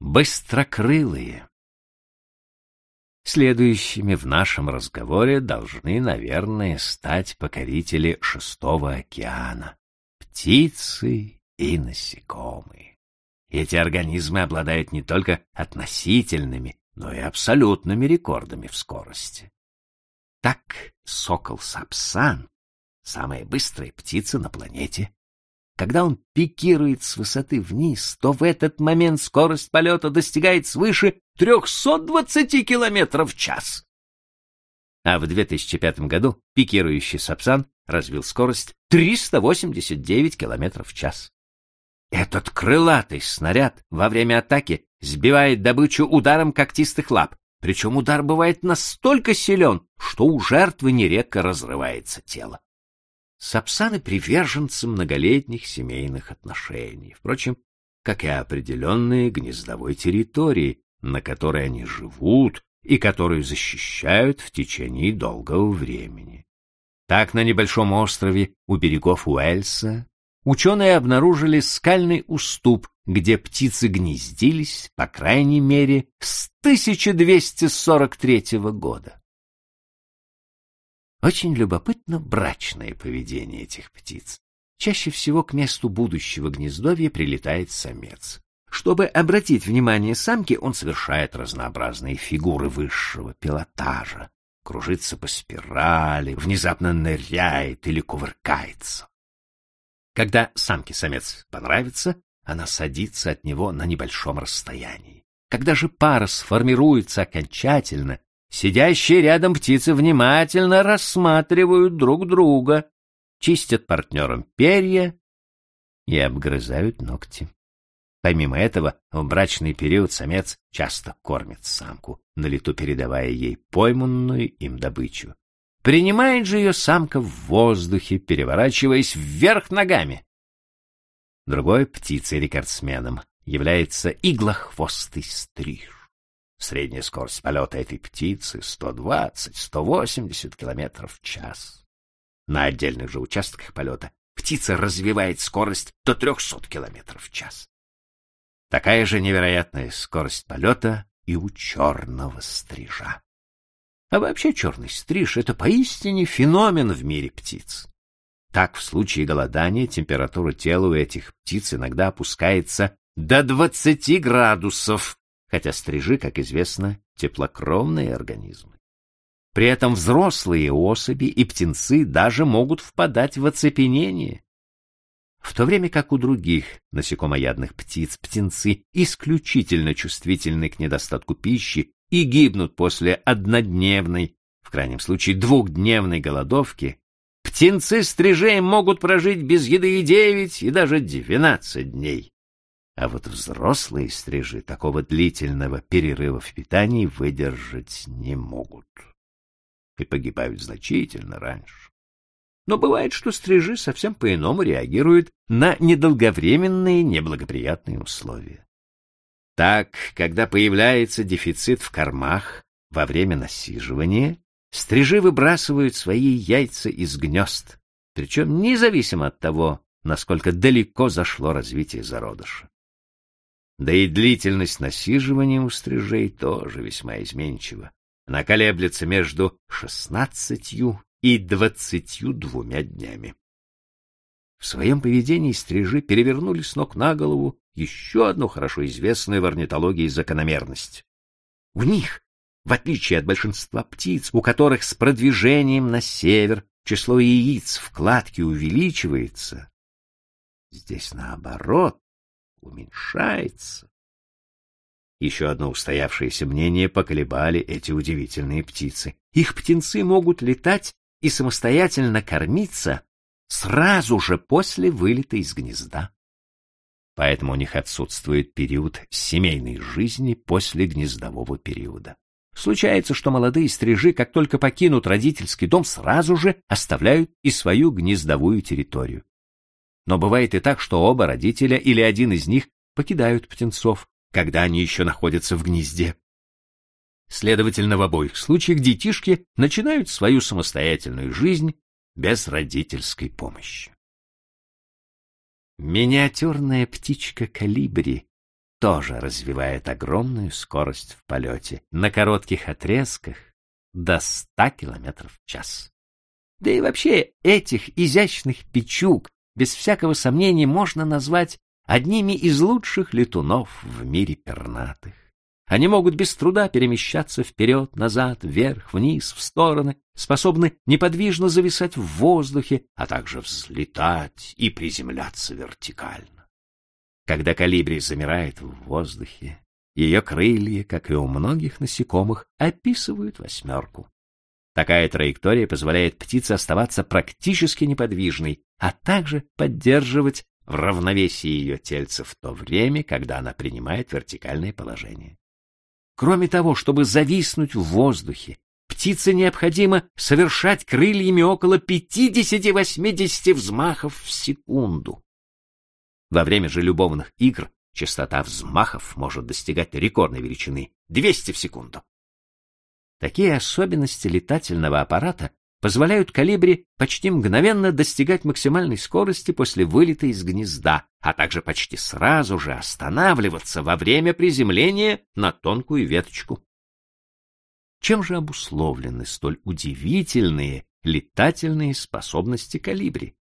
Быстрокрылые. Следующими в нашем разговоре должны, наверное, стать покорители шестого океана — птицы и насекомые. Эти организмы обладают не только относительными, но и абсолютными рекордами в скорости. Так сокол Сапсан — самая быстрая птица на планете. Когда он пикирует с высоты вниз, то в этот момент скорость полета достигает свыше 320 километров в час. А в 2005 году пикирующий Сапсан развил скорость 389 километров в час. Этот крылатый снаряд во время атаки сбивает добычу ударом когтистых лап, причем удар бывает настолько силен, что у жертвы нередко разрывается тело. Сапсаны приверженцы многолетних семейных отношений, впрочем, как и определенные гнездовой территории, на которой они живут и которую защищают в течение долгого времени. Так на небольшом острове у берегов Уэльса ученые обнаружили скальный уступ, где птицы гнездились, по крайней мере, с 1243 года. Очень любопытно брачное поведение этих птиц. Чаще всего к месту будущего гнездовья прилетает самец. Чтобы обратить внимание самки, он совершает разнообразные фигуры высшего пилотажа, кружится по спирали, внезапно ныряет или кувыркается. Когда самке самец понравится, она садится от него на небольшом расстоянии. Когда же пара сформируется окончательно, сидящие рядом птицы внимательно рассматривают друг друга, чистят партнерам перья и обгрызают ногти. Помимо этого, в брачный период самец часто кормит самку, на лету передавая ей пойманную им добычу. Принимает же ее самка в воздухе, переворачиваясь вверх ногами. Другой птицей-рекордсменом является иглохвостый стриж. Средняя скорость полета этой птицы — 120-180 км в час. На отдельных же участках полета птица развивает скорость до 300 км в час. Такая же невероятная скорость полета и у черного стрижа. А вообще черный стриж — это поистине феномен в мире птиц. Так, в случае голодания температура тела у этих птиц иногда опускается до 20 градусов, хотя стрижи, как известно, теплокровные организмы. При этом взрослые особи и птенцы даже могут впадать в оцепенение. В то время как у других насекомоядных птиц птенцы исключительно чувствительны к недостатку пищи и гибнут после однодневной, в крайнем случае двухдневной голодовки, птенцы стрижей могут прожить без еды и девять и даже двенадцать дней. А вот взрослые стрижи такого длительного перерыва в питании выдержать не могут и погибают значительно раньше. Но бывает, что стрижи совсем по-иному реагируют на недолговременные неблагоприятные условия. Так, когда появляется дефицит в кормах во время насиживания, стрижи выбрасывают свои яйца из гнезд, причем независимо от того, насколько далеко зашло развитие зародыша. Да и длительность насиживания у стрижей тоже весьма изменчива. Она колеблется между шестнадцатью и двадцатью двумя днями. В своем поведении стрижи перевернули с ног на голову еще одну хорошо известную в орнитологии закономерность. У них, в отличие от большинства птиц, у которых с продвижением на север число яиц в кладке увеличивается, здесь наоборот уменьшается. Еще одно устоявшееся мнение поколебали эти удивительные птицы. Их птенцы могут летать и самостоятельно кормиться сразу же после вылета из гнезда. Поэтому у них отсутствует период семейной жизни после гнездового периода. Случается, что молодые стрижи, как только покинут родительский дом, сразу же оставляют и свою гнездовую территорию. Но бывает и так, что оба родителя или один из них покидают птенцов, когда они еще находятся в гнезде. Следовательно, в обоих случаях детишки начинают свою самостоятельную жизнь без родительской помощи. Миниатюрная птичка калибри тоже развивает огромную скорость в полете, на коротких отрезках до 100 км в час. Да и вообще этих изящных печук без всякого сомнения можно назвать одними из лучших летунов в мире пернатых. Они могут без труда перемещаться вперед, назад, вверх, вниз, в стороны, способны неподвижно зависать в воздухе, а также взлетать и приземляться вертикально. Когда калибри замирает в воздухе, ее крылья, как и у многих насекомых, описывают восьмерку. Такая траектория позволяет птице оставаться практически неподвижной, а также поддерживать в равновесии ее тельца в то время, когда она принимает вертикальное положение. Кроме того, чтобы зависнуть в воздухе, птице необходимо совершать крыльями около 50-80 взмахов в секунду. Во время же любовных игр частота взмахов может достигать рекордной величины 200 в секунду. Такие особенности летательного аппарата позволяют калибре почти мгновенно достигать максимальной скорости после вылета из гнезда, а также почти сразу же останавливаться во время приземления на тонкую веточку. Чем же обусловлены столь удивительные летательные способности калибри?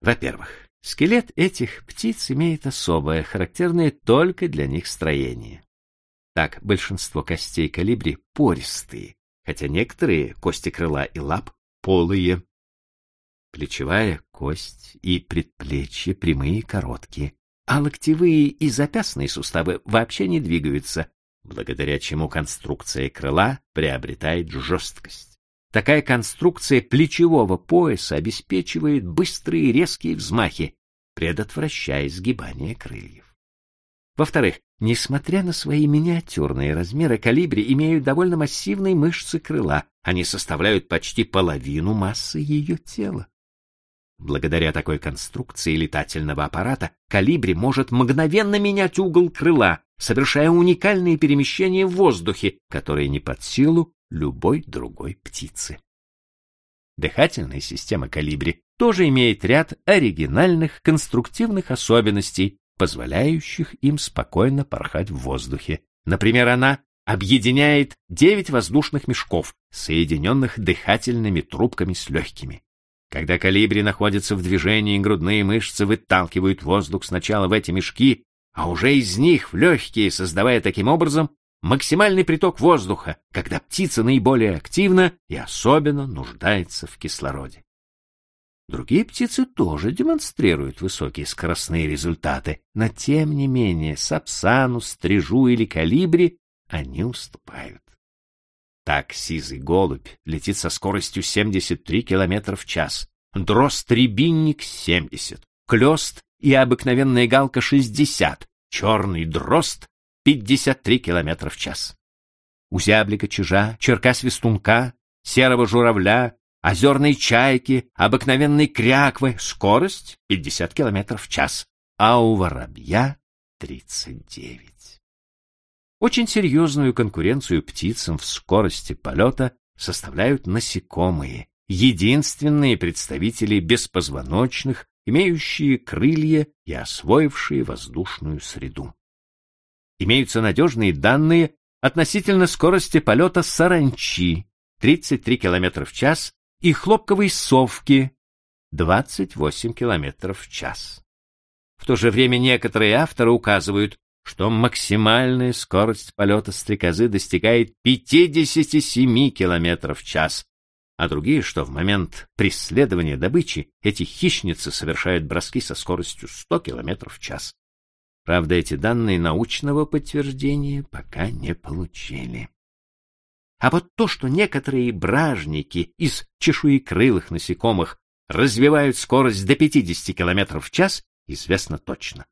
Во-первых, скелет этих птиц имеет особое, характерное только для них строение. Так, большинство костей калибри пористые, хотя некоторые кости крыла и лап полые. Плечевая кость и предплечья прямые и короткие, а локтевые и запястные суставы вообще не двигаются, благодаря чему конструкция крыла приобретает жесткость. Такая конструкция плечевого пояса обеспечивает быстрые резкие взмахи, предотвращая сгибание крыльев. Во-вторых, несмотря на свои миниатюрные размеры, калибри имеют довольно массивные мышцы крыла. Они составляют почти половину массы ее тела. Благодаря такой конструкции летательного аппарата калибри может мгновенно менять угол крыла, совершая уникальные перемещения в воздухе, которые не под силу любой другой птицы. Дыхательная система калибри тоже имеет ряд оригинальных конструктивных особенностей, позволяющих им спокойно порхать в воздухе. Например, она объединяет девять воздушных мешков, соединенных дыхательными трубками с легкими. Когда калибри находятся в движении, грудные мышцы выталкивают воздух сначала в эти мешки, а уже из них в легкие, создавая таким образом максимальный приток воздуха, когда птица наиболее активна и особенно нуждается в кислороде. Другие птицы тоже демонстрируют высокие скоростные результаты, но тем не менее сапсану, стрижу или калибри они уступают. Так сизый голубь летит со скоростью 73 км в час, дрозд-рябинник — 70, клёст и обыкновенная галка — 60, черный дрозд — 53 км в час. У зяблика, чижа, черка-свистунка, серого журавля, озерной чайки, обыкновенной кряквы скорость 50 км в час, а у воробья 39. Очень серьезную конкуренцию птицам в скорости полета составляют насекомые, единственные представители беспозвоночных, имеющие крылья и освоившие воздушную среду. Имеются надежные данные относительно скорости полета саранчи 33 км в час и хлопковой совки 28 км в час. В то же время некоторые авторы указывают, что максимальная скорость полета стрекозы достигает 57 км в час, а другие, что в момент преследования добычи эти хищницы совершают броски со скоростью 100 км в час. Правда, эти данные научного подтверждения пока не получили. А вот то, что некоторые бражники из чешуекрылых насекомых развивают скорость до 50 км в час, известно точно.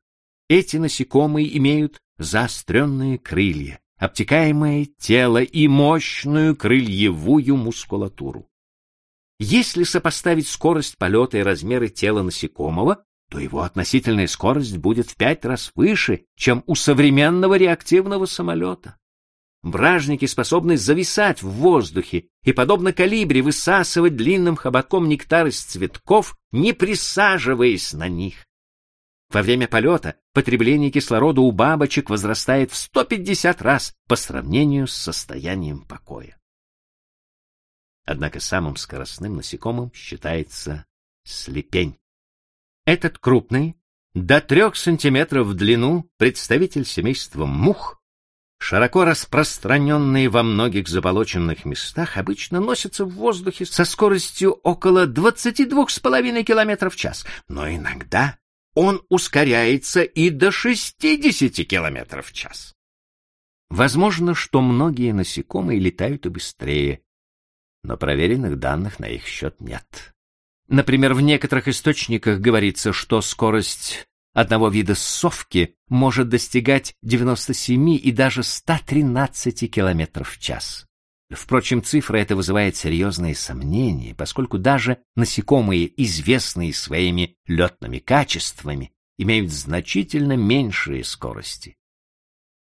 Эти насекомые имеют заостренные крылья, обтекаемое тело и мощную крыльевую мускулатуру. Если сопоставить скорость полета и размеры тела насекомого, то его относительная скорость будет в пять раз выше, чем у современного реактивного самолета. Бражники способны зависать в воздухе и, подобно калибре, высасывать длинным хоботком нектар из цветков, не присаживаясь на них. Во время полета потребление кислорода у бабочек возрастает в 150 раз по сравнению с состоянием покоя. Однако самым скоростным насекомым считается слепень. Этот крупный, до трех сантиметров в длину, представитель семейства мух, широко распространенные во многих заболоченных местах, обычно носятся в воздухе со скоростью около 22,5 км в час, но иногда он ускоряется и до 60 км в час. Возможно, что многие насекомые летают и быстрее, но проверенных данных на их счет нет. Например, в некоторых источниках говорится, что скорость одного вида совки может достигать 97 и даже 113 км в час. Впрочем, цифра эта вызывает серьезные сомнения, поскольку даже насекомые, известные своими летными качествами, имеют значительно меньшие скорости.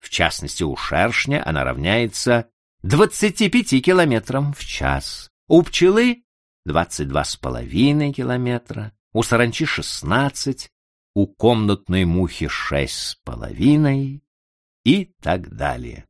В частности, у шершня она равняется 25 километрам в час, у пчелы 22,5 километра, у саранчи 16, у комнатной мухи 6,5 и так далее.